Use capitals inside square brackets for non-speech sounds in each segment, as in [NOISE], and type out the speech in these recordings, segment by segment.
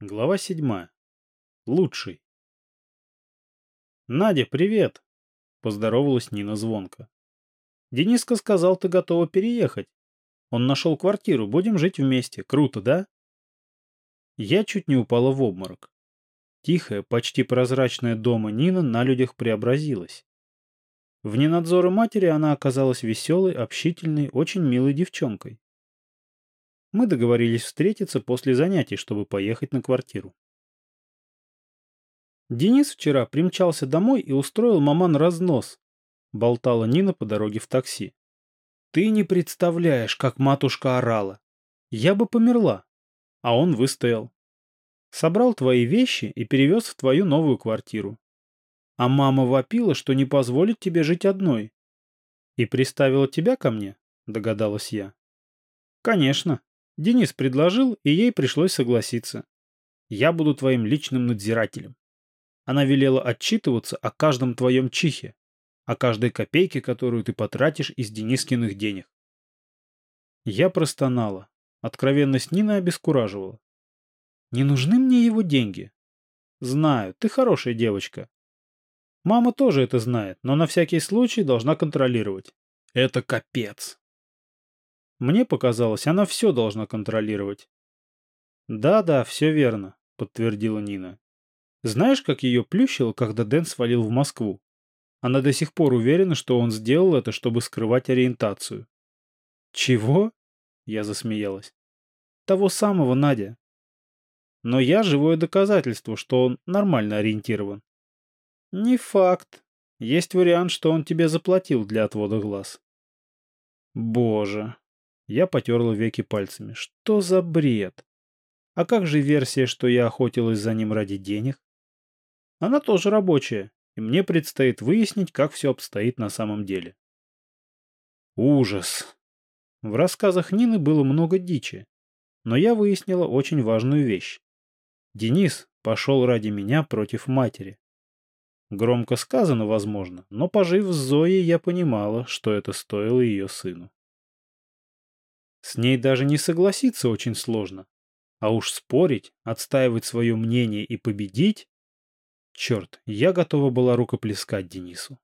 Глава седьмая. Лучший. «Надя, привет!» — поздоровалась Нина звонко. «Дениска сказал, ты готова переехать. Он нашел квартиру, будем жить вместе. Круто, да?» Я чуть не упала в обморок. Тихая, почти прозрачная дома Нина на людях преобразилась. Вне надзора матери она оказалась веселой, общительной, очень милой девчонкой. Мы договорились встретиться после занятий, чтобы поехать на квартиру. Денис вчера примчался домой и устроил маман разнос, болтала Нина по дороге в такси. Ты не представляешь, как матушка орала. Я бы померла. А он выстоял. Собрал твои вещи и перевез в твою новую квартиру. А мама вопила, что не позволит тебе жить одной. И приставила тебя ко мне, догадалась я. Конечно. Денис предложил, и ей пришлось согласиться. Я буду твоим личным надзирателем. Она велела отчитываться о каждом твоем чихе, о каждой копейке, которую ты потратишь из Денискиных денег. Я простонала. Откровенность Нины обескураживала. Не нужны мне его деньги. Знаю, ты хорошая девочка. Мама тоже это знает, но на всякий случай должна контролировать. Это капец. Мне показалось, она все должна контролировать. «Да-да, все верно», — подтвердила Нина. «Знаешь, как ее плющило, когда Дэн свалил в Москву? Она до сих пор уверена, что он сделал это, чтобы скрывать ориентацию». «Чего?» — я засмеялась. «Того самого, Надя. Но я живое доказательство, что он нормально ориентирован». «Не факт. Есть вариант, что он тебе заплатил для отвода глаз». «Боже», я потерла веки пальцами. Что за бред? А как же версия, что я охотилась за ним ради денег? Она тоже рабочая, и мне предстоит выяснить, как все обстоит на самом деле. Ужас. В рассказах Нины было много дичи, но я выяснила очень важную вещь. Денис пошел ради меня против матери. Громко сказано, возможно, но пожив с Зоей, я понимала, что это стоило ее сыну. С ней даже не согласиться очень сложно. А уж спорить, отстаивать свое мнение и победить... Черт, я готова была рукоплескать Денису.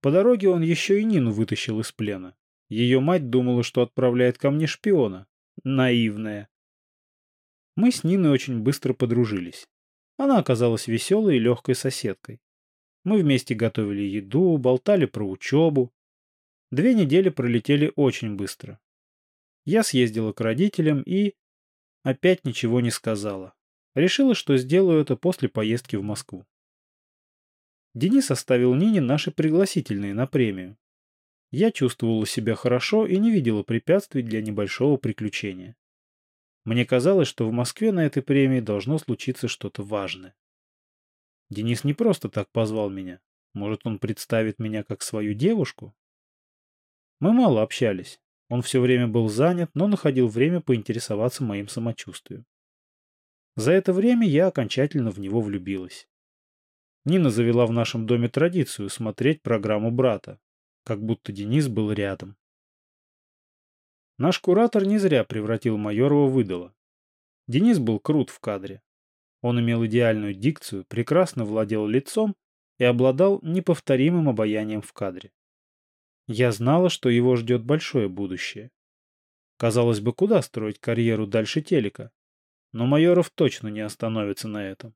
По дороге он еще и Нину вытащил из плена. Ее мать думала, что отправляет ко мне шпиона. Наивная. Мы с Ниной очень быстро подружились. Она оказалась веселой и легкой соседкой. Мы вместе готовили еду, болтали про учебу. Две недели пролетели очень быстро. Я съездила к родителям и... Опять ничего не сказала. Решила, что сделаю это после поездки в Москву. Денис оставил Нине наши пригласительные на премию. Я чувствовала себя хорошо и не видела препятствий для небольшого приключения. Мне казалось, что в Москве на этой премии должно случиться что-то важное. Денис не просто так позвал меня. Может, он представит меня как свою девушку? Мы мало общались, он все время был занят, но находил время поинтересоваться моим самочувствием. За это время я окончательно в него влюбилась. Нина завела в нашем доме традицию смотреть программу брата, как будто Денис был рядом. Наш куратор не зря превратил Майорова в идола. Денис был крут в кадре. Он имел идеальную дикцию, прекрасно владел лицом и обладал неповторимым обаянием в кадре. Я знала, что его ждет большое будущее. Казалось бы, куда строить карьеру дальше телека? Но Майоров точно не остановится на этом.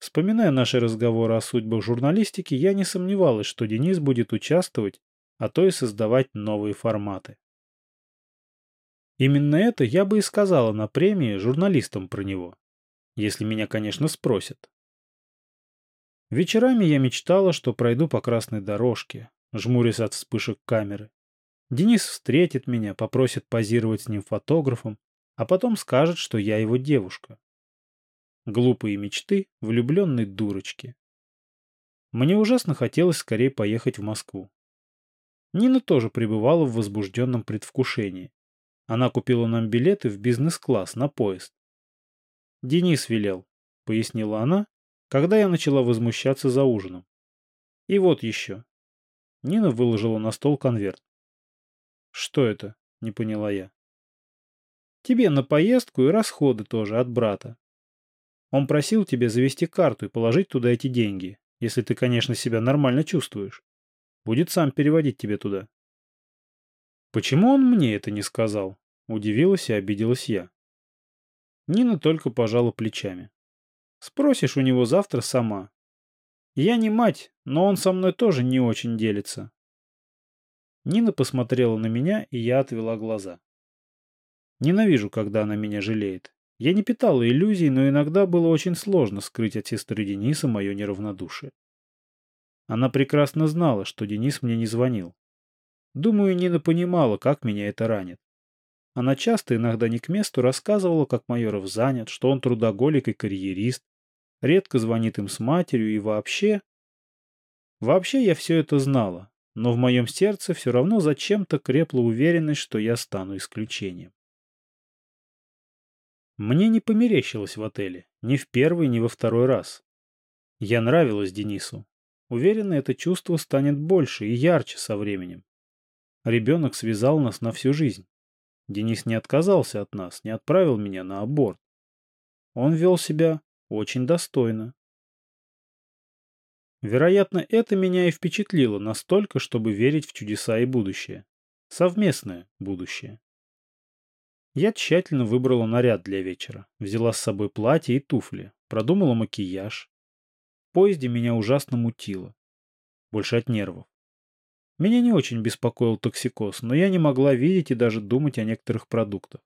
Вспоминая наши разговоры о судьбах журналистики, я не сомневалась, что Денис будет участвовать, а то и создавать новые форматы. Именно это я бы и сказала на премии журналистам про него. Если меня, конечно, спросят. Вечерами я мечтала, что пройду по красной дорожке, жмурясь от вспышек камеры. Денис встретит меня, попросит позировать с ним фотографом, а потом скажет, что я его девушка. Глупые мечты влюбленной дурочки. Мне ужасно хотелось скорее поехать в Москву. Нина тоже пребывала в возбужденном предвкушении. Она купила нам билеты в бизнес-класс на поезд. «Денис велел», — пояснила она, когда я начала возмущаться за ужином. «И вот еще. Нина выложила на стол конверт. «Что это?» — не поняла я. «Тебе на поездку и расходы тоже от брата. Он просил тебя завести карту и положить туда эти деньги, если ты, конечно, себя нормально чувствуешь. Будет сам переводить тебе туда. Почему он мне это не сказал? Удивилась и обиделась я. Нина только пожала плечами. Спросишь у него завтра сама. Я не мать, но он со мной тоже не очень делится. Нина посмотрела на меня, и я отвела глаза. Ненавижу, когда она меня жалеет. Я не питала иллюзий, но иногда было очень сложно скрыть от сестры Дениса мое неравнодушие. Она прекрасно знала, что Денис мне не звонил. Думаю, Нина понимала, как меня это ранит. Она часто, иногда не к месту, рассказывала, как Майоров занят, что он трудоголик и карьерист, редко звонит им с матерью и вообще... Вообще я все это знала, но в моем сердце все равно зачем-то крепла уверенность, что я стану исключением. Мне не померещилось в отеле, ни в первый, ни во второй раз. Я нравилась Денису. Уверена, это чувство станет больше и ярче со временем. Ребенок связал нас на всю жизнь. Денис не отказался от нас, не отправил меня на аборт. Он вел себя очень достойно. Вероятно, это меня и впечатлило настолько, чтобы верить в чудеса и будущее. Совместное будущее. Я тщательно выбрала наряд для вечера, взяла с собой платье и туфли, продумала макияж. В поезде меня ужасно мутило. Больше от нервов. Меня не очень беспокоил токсикоз, но я не могла видеть и даже думать о некоторых продуктах.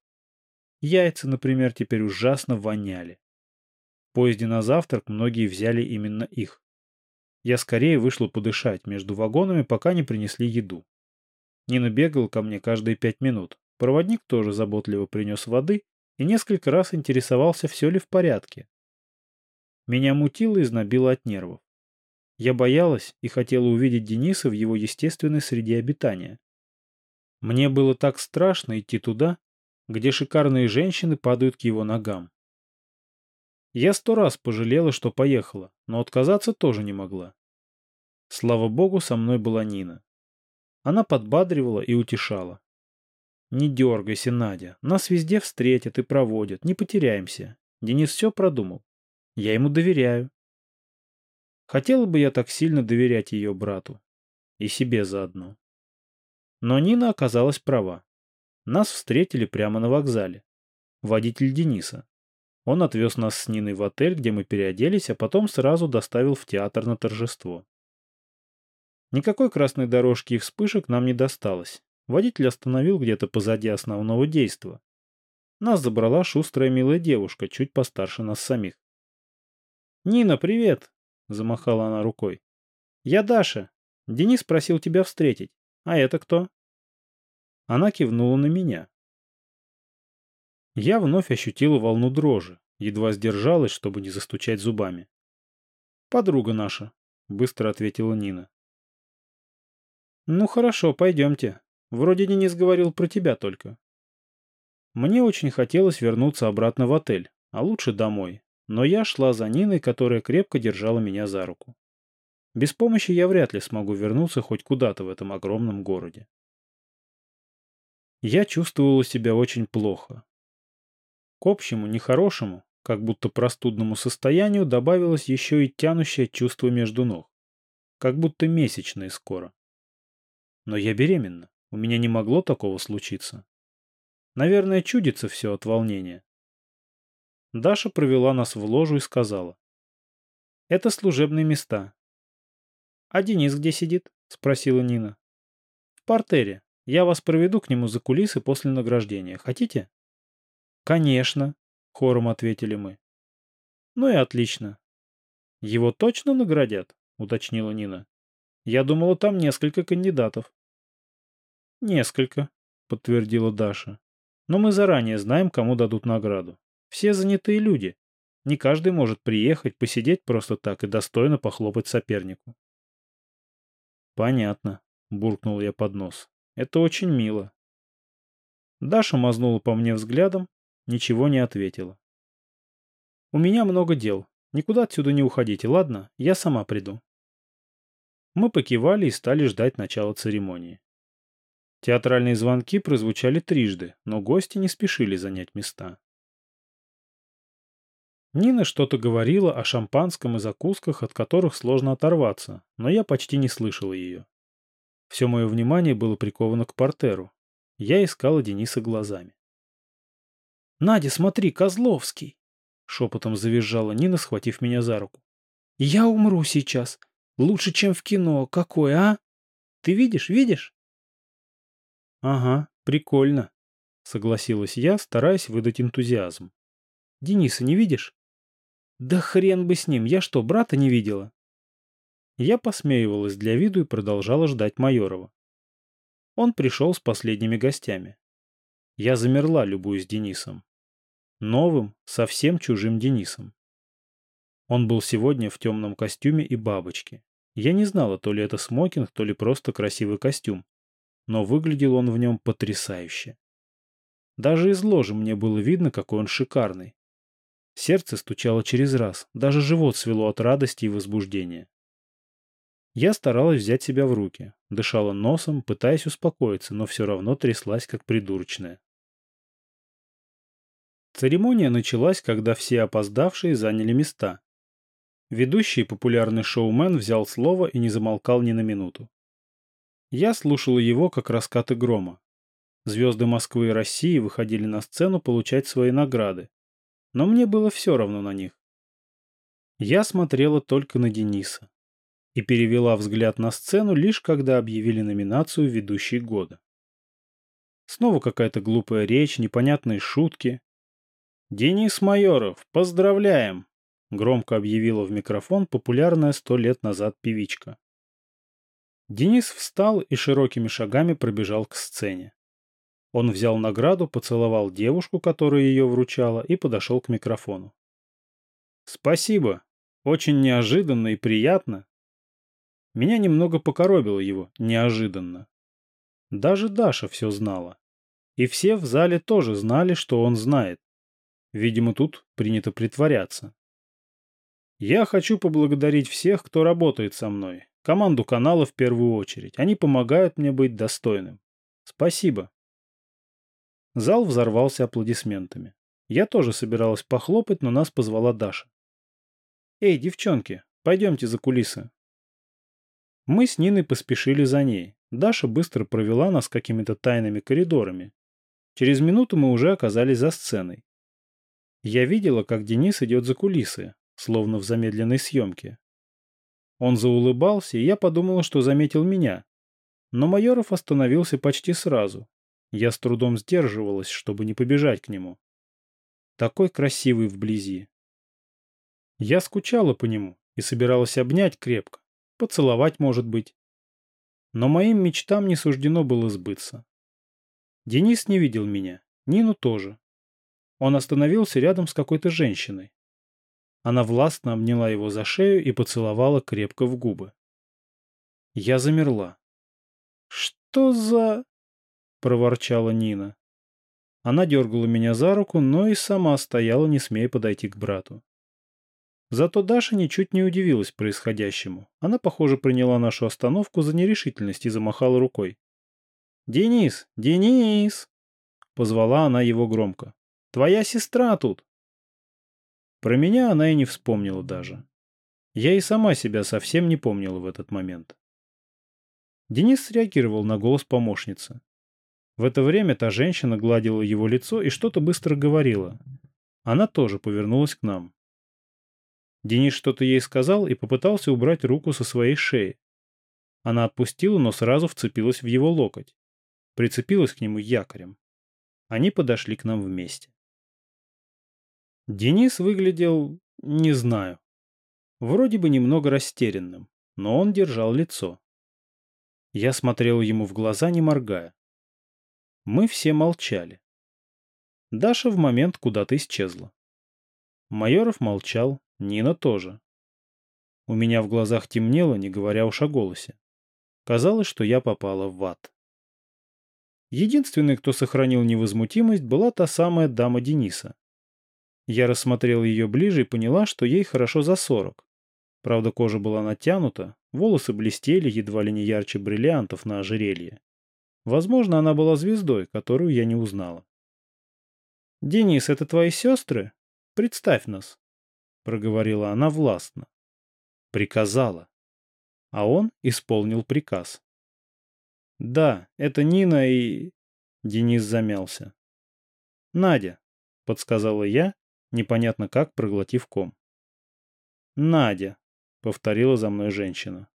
Яйца, например, теперь ужасно воняли. Поезде на завтрак многие взяли именно их. Я скорее вышла подышать между вагонами, пока не принесли еду. Нина бегала ко мне каждые пять минут, Проводник тоже заботливо принес воды и несколько раз интересовался, все ли в порядке. Меня мутило и знобило от нервов. Я боялась и хотела увидеть Дениса в его естественной среде обитания. Мне было так страшно идти туда, где шикарные женщины падают к его ногам. Я сто раз пожалела, что поехала, но отказаться тоже не могла. Слава богу, со мной была Нина. Она подбадривала и утешала. Не дергайся, Надя. Нас везде встретят и проводят. Не потеряемся. Денис все продумал. Я ему доверяю. Хотела бы я так сильно доверять ее брату. И себе заодно. Но Нина оказалась права. Нас встретили прямо на вокзале. Водитель Дениса. Он отвез нас с Ниной в отель, где мы переоделись, а потом сразу доставил в театр на торжество. Никакой красной дорожки и вспышек нам не досталось. Водитель остановил где-то позади основного действа. Нас забрала шустрая милая девушка, чуть постарше нас самих. «Нина, привет!» — замахала она рукой. «Я Даша. Денис просил тебя встретить. А это кто?» Она кивнула на меня. Я вновь ощутила волну дрожи, едва сдержалась, чтобы не застучать зубами. «Подруга наша», — быстро ответила Нина. «Ну хорошо, пойдемте», Вроде Денис говорил про тебя только. Мне очень хотелось вернуться обратно в отель, а лучше домой, но я шла за Ниной, которая крепко держала меня за руку. Без помощи я вряд ли смогу вернуться хоть куда-то в этом огромном городе. Я чувствовала себя очень плохо. К общему, нехорошему, как будто простудному состоянию добавилось еще и тянущее чувство между ног. Как будто месячные скоро. Но я беременна. У меня не могло такого случиться. Наверное, чудится все от волнения. Даша провела нас в ложу и сказала. Это служебные места. А Денис где сидит? Спросила Нина. В портере. Я вас проведу к нему за кулисы после награждения. Хотите? Конечно, хором ответили мы. Ну и отлично. Его точно наградят? Уточнила Нина. Я думала, там несколько кандидатов. «Несколько», — подтвердила Даша. «Но мы заранее знаем, кому дадут награду. Все занятые люди. Не каждый может приехать, посидеть просто так и достойно похлопать сопернику». «Понятно», — буркнул я под нос. «Это очень мило». Даша мазнула по мне взглядом, ничего не ответила. «У меня много дел. Никуда отсюда не уходите, ладно? Я сама приду». Мы покивали и стали ждать начала церемонии. Театральные звонки прозвучали трижды, но гости не спешили занять места. Нина что-то говорила о шампанском и закусках, от которых сложно оторваться, но я почти не слышал ее. Все мое внимание было приковано к портеру. Я искала Дениса глазами. «Надя, смотри, Козловский!» Шепотом завизжала Нина, схватив меня за руку. «Я умру сейчас. Лучше, чем в кино. Какой, а? Ты видишь, видишь?» «Ага, прикольно», — согласилась я, стараясь выдать энтузиазм. «Дениса не видишь?» «Да хрен бы с ним, я что, брата не видела?» Я посмеивалась для виду и продолжала ждать Майорова. Он пришел с последними гостями. Я замерла, любуясь Денисом. Новым, совсем чужим Денисом. Он был сегодня в темном костюме и бабочке. Я не знала, то ли это смокинг, то ли просто красивый костюм. Но выглядел он в нем потрясающе. Даже из ложи мне было видно, какой он шикарный. Сердце стучало через раз, даже живот свело от радости и возбуждения. Я старалась взять себя в руки, дышала носом, пытаясь успокоиться, но все равно тряслась, как придурочная. Церемония началась, когда все опоздавшие заняли места. Ведущий популярный шоумен взял слово и не замолкал ни на минуту. Я слушала его, как раскаты грома. Звезды Москвы и России выходили на сцену получать свои награды. Но мне было все равно на них. Я смотрела только на Дениса и перевела взгляд на сцену лишь когда объявили номинацию «Ведущий года». Снова какая-то глупая речь, непонятные шутки. «Денис Майоров, поздравляем!» — громко объявила в микрофон популярная сто лет назад певичка. Денис встал и широкими шагами пробежал к сцене. Он взял награду, поцеловал девушку, которая ее вручала, и подошел к микрофону. «Спасибо. Очень неожиданно и приятно. Меня немного покоробило его неожиданно. Даже Даша все знала. И все в зале тоже знали, что он знает. Видимо, тут принято притворяться. Я хочу поблагодарить всех, кто работает со мной. Команду канала в первую очередь. Они помогают мне быть достойным. Спасибо. Зал взорвался аплодисментами. Я тоже собиралась похлопать, но нас позвала Даша. «Эй, девчонки, пойдемте за кулисы. Мы с Ниной поспешили за ней. Даша быстро провела нас какими-то тайными коридорами. Через минуту мы уже оказались за сценой. Я видела, как Денис идет за кулисы, словно в замедленной съемке. Он заулыбался, и я подумала, что заметил меня. Но Майоров остановился почти сразу. Я с трудом сдерживалась, чтобы не побежать к нему. Такой красивый вблизи. Я скучала по нему и собиралась обнять крепко, поцеловать, может быть. Но моим мечтам не суждено было сбыться. Денис не видел меня, Нину тоже. Он остановился рядом с какой-то женщиной. Она властно обняла его за шею и поцеловала крепко в губы. Я замерла. «Что за...» — проворчала Нина. Она дергала меня за руку, но и сама стояла, не смея подойти к брату. Зато Даша ничуть не удивилась происходящему. Она, похоже, приняла нашу остановку за нерешительность и замахала рукой. «Денис! Денис!» Позвала она его громко. «Твоя сестра тут!» Про меня она и не вспомнила даже. Я и сама себя совсем не помнила в этот момент. Денис среагировал на голос помощницы. В это время та женщина гладила его лицо и что-то быстро говорила. Она тоже повернулась к нам. Денис что-то ей сказал и попытался убрать руку со своей шеи. Она отпустила, но сразу вцепилась в его локоть. Прицепилась к нему якорем. Они подошли к нам вместе. Денис выглядел... не знаю. Вроде бы немного растерянным, но он держал лицо. Я смотрел ему в глаза, не моргая. Мы все молчали. Даша в момент куда-то исчезла. Майоров молчал, Нина тоже. У меня в глазах темнело, не говоря уж о голосе. Казалось, что я попала в ад. Единственной, кто сохранил невозмутимость, была та самая дама Дениса. Я рассмотрел ее ближе и поняла, что ей хорошо за сорок. Правда, кожа была натянута, волосы блестели едва ли не ярче бриллиантов на ожерелье. Возможно, она была звездой, которую я не узнала. «Денис, это твои сестры? Представь нас», проговорила она властно. Приказала. А он исполнил приказ. Да, это Нина и... Денис замялся. Надя, подсказала я, непонятно как, проглотив ком. Надя, повторила за мной женщина.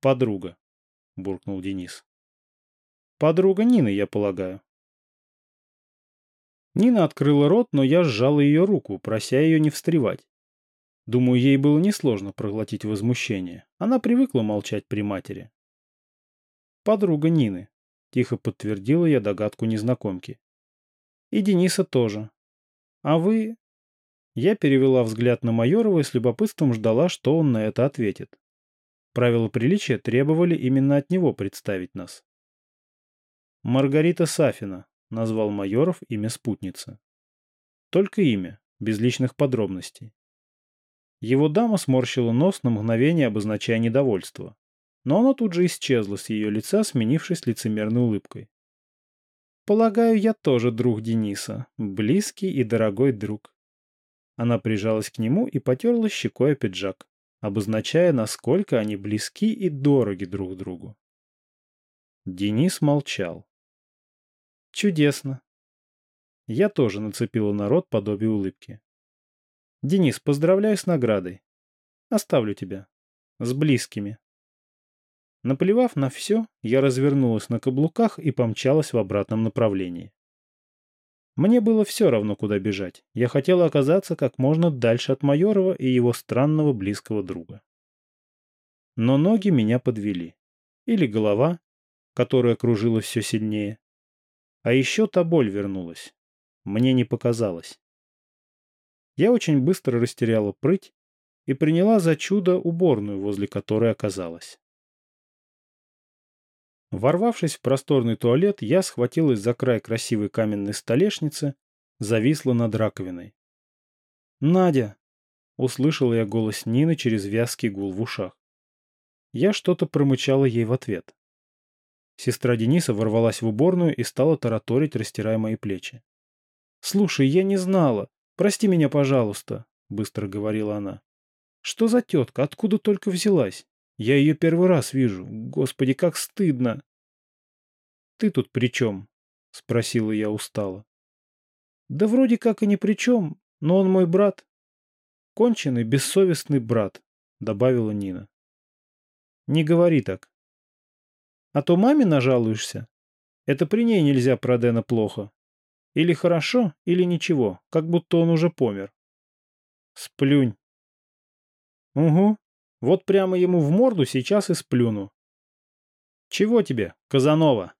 Подруга, буркнул Денис. Подруга Нины, я полагаю. Нина открыла рот, но я сжал ее руку, прося ее не встревать. Думаю, ей было несложно проглотить возмущение. Она привыкла молчать при матери. «Подруга Нины», — тихо подтвердила я догадку незнакомки. «И Дениса тоже. А вы...» Я перевела взгляд на Майорова и с любопытством ждала, что он на это ответит. Правила приличия требовали именно от него представить нас. «Маргарита Сафина», — назвал Майоров имя спутницы. Только имя, без личных подробностей. Его дама сморщила нос на мгновение, обозначая недовольство. Но оно тут же исчезло с ее лица, сменившись лицемерной улыбкой. «Полагаю, я тоже друг Дениса. Близкий и дорогой друг». Она прижалась к нему и потерла щекой о пиджак, обозначая, насколько они близки и дороги друг другу. Денис молчал. «Чудесно». Я тоже нацепила народ подобие улыбки. Денис, поздравляю с наградой. Оставлю тебя. С близкими. Наплевав на все, я развернулась на каблуках и помчалась в обратном направлении. Мне было все равно, куда бежать. Я хотела оказаться как можно дальше от Майорова и его странного близкого друга. Но ноги меня подвели. Или голова, которая кружилась все сильнее. А еще та боль вернулась. Мне не показалось. Я очень быстро растеряла прыть и приняла за чудо уборную, возле которой оказалась. Ворвавшись в просторный туалет, я схватилась за край красивой каменной столешницы, зависла над раковиной. «Надя!» — услышала я голос Нины через вязкий гул в ушах. Я что-то промычала ей в ответ. Сестра Дениса ворвалась в уборную и стала тараторить, растирая мои плечи. «Слушай, я не знала. «Прости меня, пожалуйста», — быстро говорила она. «Что за тетка? Откуда только взялась? Я ее первый раз вижу. Господи, как стыдно!» «Ты тут при чем?» — спросила я устало. «Да вроде как и ни при чем, но он мой брат». «Конченый, бессовестный брат», — добавила Нина. «Не говори так. А то маме нажалуешься. Это при ней нельзя про Дэна плохо. Или хорошо, или ничего, как будто он уже помер. Сплюнь. Угу. Вот прямо ему в морду сейчас и сплюну. Чего тебе, Казанова?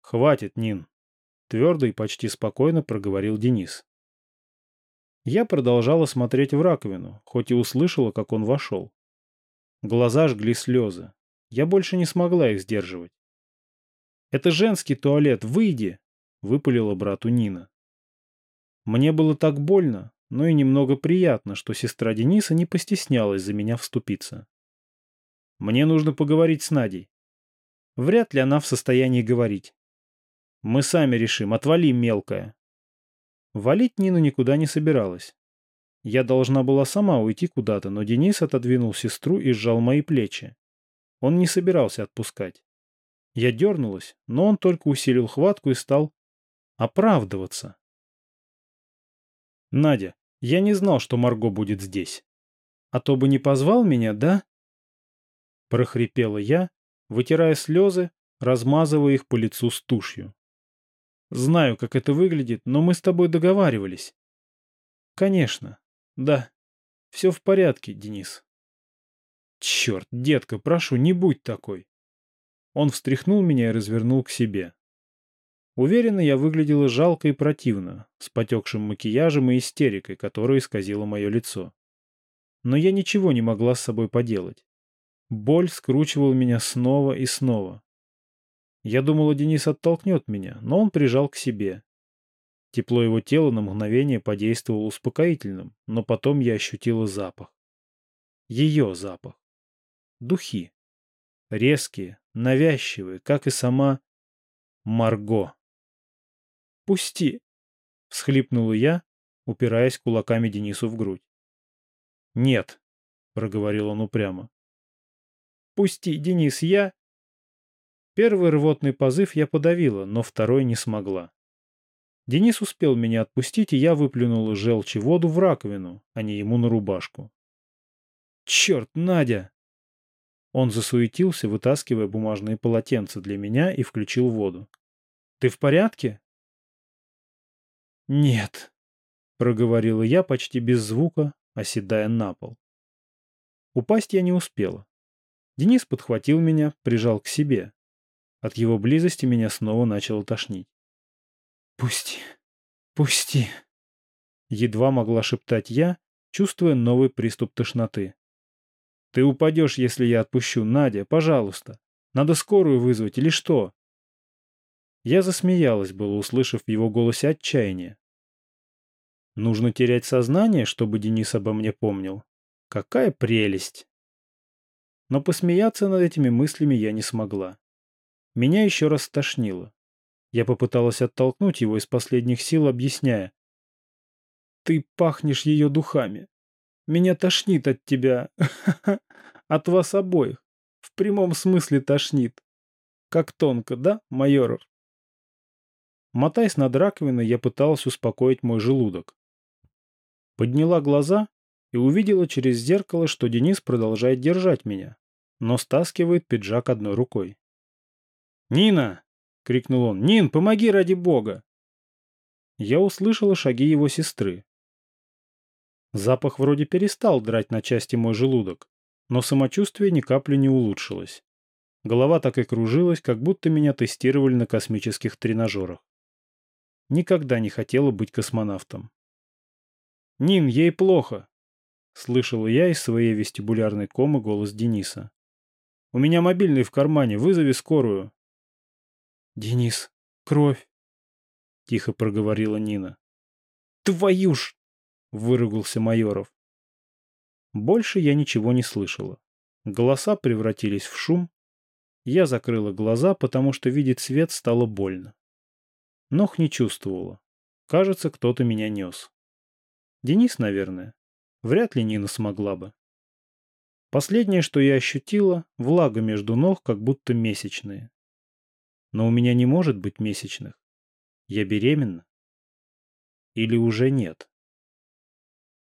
Хватит, Нин. Твердо и почти спокойно проговорил Денис. Я продолжала смотреть в раковину, хоть и услышала, как он вошел. Глаза жгли слезы. Я больше не смогла их сдерживать. «Это женский туалет, выйди!» — выпалила брату Нина. Мне было так больно, но и немного приятно, что сестра Дениса не постеснялась за меня вступиться. Мне нужно поговорить с Надей. Вряд ли она в состоянии говорить. Мы сами решим, отвали, мелкая. Валить Нину никуда не собиралась. Я должна была сама уйти куда-то, но Денис отодвинул сестру и сжал мои плечи. Он не собирался отпускать. Я дернулась, но он только усилил хватку и стал Оправдываться. Надя, я не знал, что Марго будет здесь. А то бы не позвал меня, да? Прохрипела я, вытирая слезы, размазывая их по лицу с тушью. Знаю, как это выглядит, но мы с тобой договаривались. Конечно. Да. Все в порядке, Денис. Черт, детка, прошу, не будь такой. Он встряхнул меня и развернул к себе. Уверенно, я выглядела жалко и противно, с потекшим макияжем и истерикой, которая исказила мое лицо. Но я ничего не могла с собой поделать. Боль скручивала меня снова и снова. Я думала, Денис оттолкнет меня, но он прижал к себе. Тепло его тела на мгновение подействовало успокоительным, но потом я ощутила запах. Ее запах. Духи. Резкие, навязчивые, как и сама Марго. «Пусти!» — всхлипнула я, упираясь кулаками Денису в грудь. «Нет», — проговорил он упрямо. «Пусти, Денис, я...» Первый рвотный позыв я подавила, но второй не смогла. Денис успел меня отпустить, и я выплюнула желчи воду в раковину, а не ему на рубашку. «Черт, Надя!» Он засуетился, вытаскивая бумажные полотенца для меня и включил воду. «Ты в порядке?» «Нет», — проговорила я почти без звука, оседая на пол. Упасть я не успела. Денис подхватил меня, прижал к себе. От его близости меня снова начало тошнить. «Пусти, пусти!» Едва могла шептать я, чувствуя новый приступ тошноты. «Ты упадешь, если я отпущу. Надя, пожалуйста. Надо скорую вызвать или что?» Я засмеялась, было услышав в его голосе отчаяние. Нужно терять сознание, чтобы Денис обо мне помнил. Какая прелесть! Но посмеяться над этими мыслями я не смогла. Меня еще раз стошнило. Я попыталась оттолкнуть его из последних сил, объясняя. «Ты пахнешь ее духами. Меня тошнит от тебя. [LAUGHS] От вас обоих. В прямом смысле тошнит. Как тонко, да, майоров?» Мотаясь над раковиной, я пыталась успокоить мой желудок. Подняла глаза и увидела через зеркало, что Денис продолжает держать меня, но стаскивает пиджак одной рукой. «Нина!» — крикнул он. «Нин, помоги ради бога!» Я услышала шаги его сестры. Запах вроде перестал драть на части мой желудок, но самочувствие ни капли не улучшилось. Голова так и кружилась, как будто меня тестировали на космических тренажерах. Никогда не хотела быть космонавтом. «Нин, ей плохо!» — слышал я из своей вестибулярной комы голос Дениса. «У меня мобильный в кармане, вызови скорую!» «Денис, кровь!» — тихо проговорила Нина. «Твою ж!» — выругался Майоров. Больше я ничего не слышала. Голоса превратились в шум. Я закрыла глаза, потому что видеть свет стало больно. Ног не чувствовала. Кажется, кто-то меня нес. Денис, наверное. Вряд ли Нина смогла бы. Последнее, что я ощутила, влага между ног, как будто месячные. Но у меня не может быть месячных. Я беременна? Или уже нет?